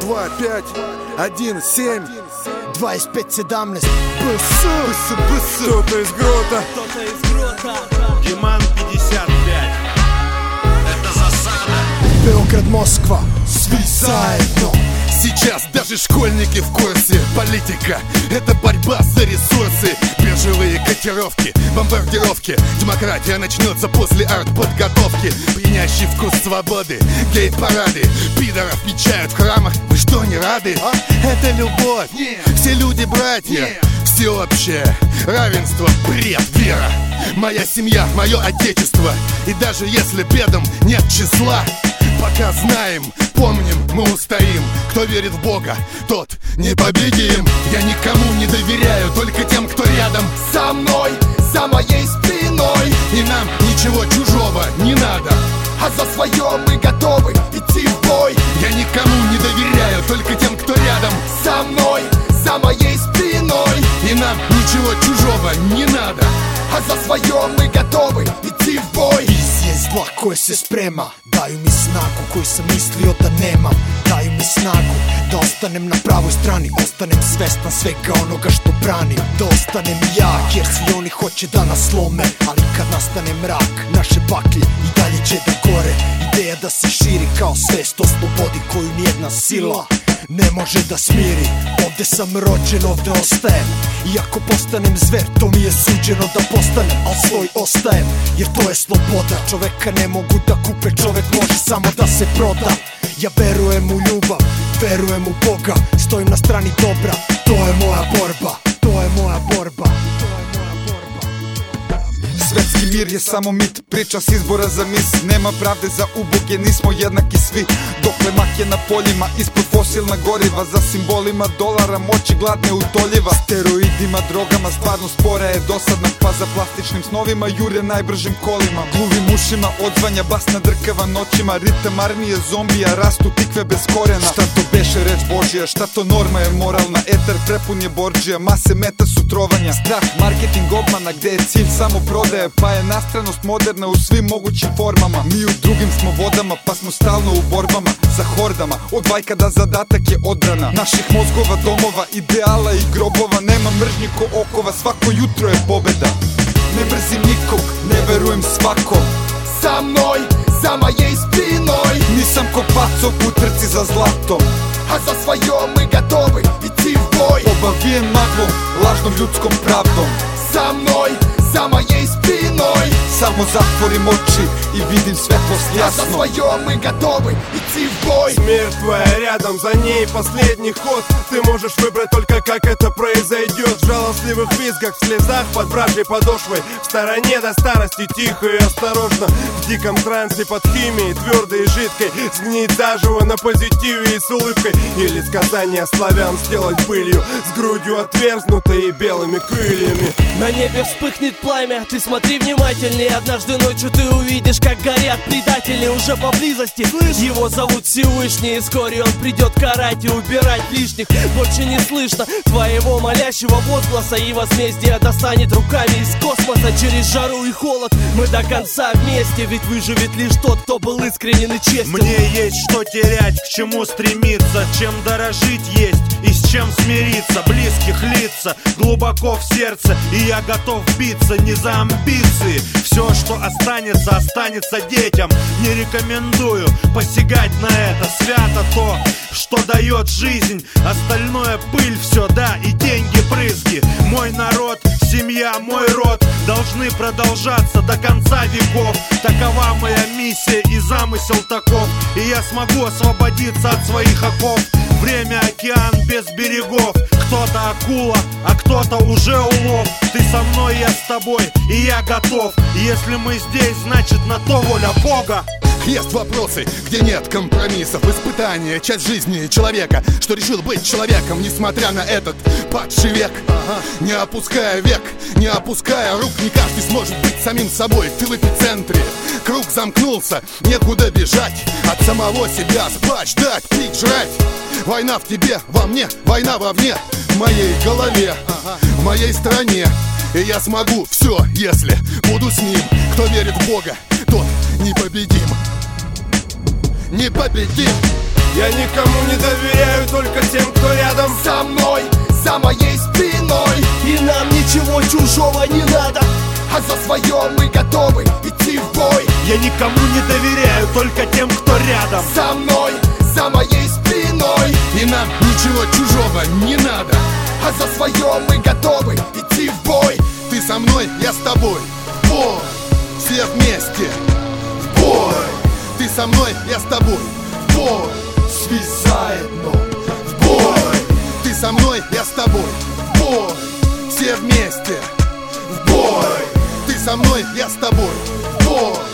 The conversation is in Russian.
Два, пять, один, семь. Два из пять седамлес БС Бысы, бысы Кто-то из грота. Кто-то из грота. Диман 55 Это засада. Белград, Москва Свисает, но Сейчас даже школьники в курсе. Политика — это борьба за ресурсы. Биржевые котировки, бомбардировки. Демократия начнется после артподготовки. Пьянящий вкус свободы Гей-парады. Пидоров мечают в храмах Вы что, не рады? А? Это любовь. Все люди братья. Всеобщее равенство, бред, вера. Моя семья, мое отечество. И даже если бедам нет числа Пока знаем, помним, мы устоим. Кто верит в Бога, тот непобедим. Я никому не доверяю, только тем, кто рядом Со мной, за моей спиной. И нам ничего чужого не надо А за свое мы готовы идти в бой. Я никому не доверяю, только тем, кто рядом Со мной, за моей спиной. И нам ничего чужого не надо А за свое мы готовы идти в boj Iz zla koje se sprema Daju mi snagu koju sam mislio da nemam. Daju mi snagu da ostanem na pravoj strani. Ostanem svestan svega onoga što branim. Da ostanem jak jer svi oni hoće da nas slome Ali kad nastane mrak. Naše baklje i dalje će da gore. Ideja da se širi kao svest o slobodi koju nijedna sila ne može da smiri Ovde sam rođen, ovde ostajem. Iako postanem zver, to mi je suđeno da postanem Al svoj ostajem, jer to je sloboda Čoveka ne mogu da kupe, čovek može samo da se proda. Ja verujem u ljubav, verujem u Boga Stojim na strani dobra, to je moja borba To je moja borba Svetski mir je samo mit, priča s izbora za mis. Nema pravde za uboge, nismo jednaki svi. Dokle mak je na poljima, ispod fosilna goriva. Za simbolima dolara moći gladne utoljiva Steroidima, drogama, stvarno spora je dosadna. Pa za plastičnim snovima jure najbržim kolima. Gluvim ušima, odzvanja, basna drkava noćima. Ritam armije zombija, rastu tikve bez korena. Šta to beše Božija, šta to norma je moralna? Etar prepun je borđija, mase meta su trovanja. Strah, marketing obmana, gde je cilj samo prodaje Pa je nastranost moderna u svim mogućim formama. Mi u drugim smo vodama, pa smo stalno u borbama Za hordama, od vajkada zadatak je odbrana Naših mozgova, domova, ideala i grobova. Nema mržnje ko okova, svako jutro je pobeda. Ne mrzim nikog, ne verujem svakom Sa mной, za моей спиной Nisam ko pacov u trci za zlatom А за свое мы готовы идти в boj Obavijen maglom, lažnom ljudskom pravdom Sa mной, за моей спиной. Samo zatvorim oči i vidim svetlost А за свое мы готовы идти в boj Смерть твоя рядом, за ней последний ход. Ты можешь выбрать только как это произойдет В жалостливых визгах, в слезах под вражьей подошвой. В стороне до старости тихо и осторожно. В диком трансе под химией, твердой и жидкой. Сгнить заживо на позитиве и с улыбкой. Или сказание славян сделать пылью. С грудью отверзнутой и белыми крыльями. На небе вспыхнет пламя. Ты смотри внимательнее. Однажды ночью ты увидишь, как горят предатели Уже поблизости. Его зовут Всевышний И вскоре он придет карать и убирать лишних. Больше не слышно твоего молящего возгласа И возмездие достанет руками из космоса. Через жару и холод мы до конца вместе Ведь выживет лишь тот, кто был искренен и честен. Мне есть что терять, к чему стремиться Чем дорожить есть и с чем смириться. Близких лица глубоко в сердце И я готов биться не за амбиции. Все, что останется, останется детям. Не рекомендую посягать на это. Свято то, что дает жизнь. Остальное пыль все, да, и деньги брызги. Мой народ, семья, мой род Должны продолжаться до конца веков. Такова моя миссия и замысел таков. И я смогу освободиться от своих оков. Время океан без берегов. Кто-то акула, а кто-то уже улов. Ты со мной, я с тобой, и я готов. Если мы здесь, значит на то воля Бога Есть вопросы, где нет компромиссов. Испытания, часть жизни человека. Что решил быть человеком, несмотря на этот падший век. Не опуская век, не опуская рук Не каждый сможет быть самим собой Ты в эпицентре, круг замкнулся Некуда бежать. От самого себя Спать, ждать, пить, жрать. Война в тебе, во мне, война вовне. В моей голове, в моей стране И я смогу все, если буду с ним. Кто верит в Бога, тот непобедим. Непобедим. Я никому не доверяю, только тем, кто рядом со мной За моей спиной. И нам ничего чужого не надо А за свое мы готовы идти в бой. Я никому не доверяю, только тем, кто рядом Со мной, за моей спиной. И нам ничего чужого не надо А за свое мы готовы идти в бой. Ты со мной, я с тобой. В бой, все вместе. В бой. Ты со мной, я с тобой. В бой, Свій заедно в бой. Ты со мной, я с тобой. В бой, все вместе. В бой. Ты со мной, я с тобой. В бой